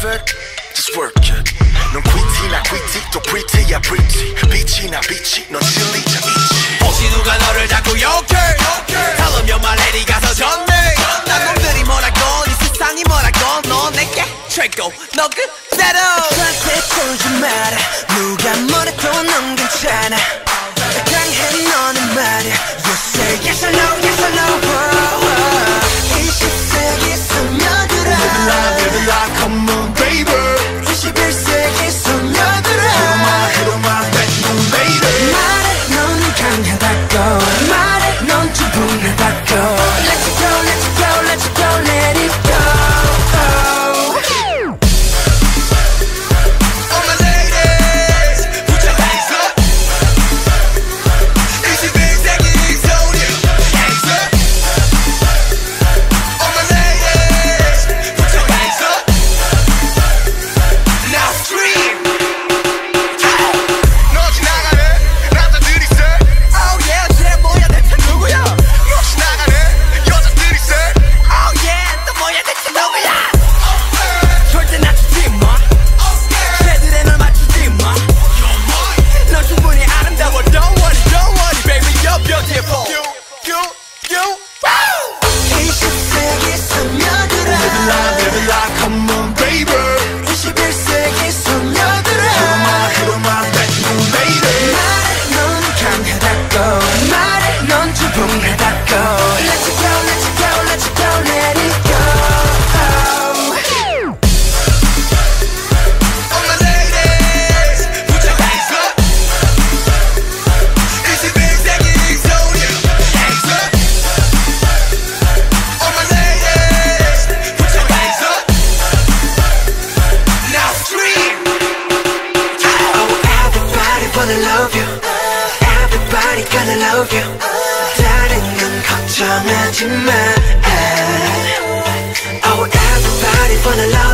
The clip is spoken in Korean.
perfect? Just work it. 넌 quitt이 나 quitty 또 pretty야 pretty. 빛이 나 빛이 넌 실리자 빛이. 혹시 누가 너를 자꾸 욕해? 다르면 말해 네가 더 좋네. 난 놈들이 뭐라건 이 세상이 뭐라건 너 내게 최고 너 그대로. 나한테 쫄지 마라 누가 뭐래도 넌 괜찮아. gonna love you. Everybody gonna love you. 다른 건 걱정하지 마. Oh everybody gonna love you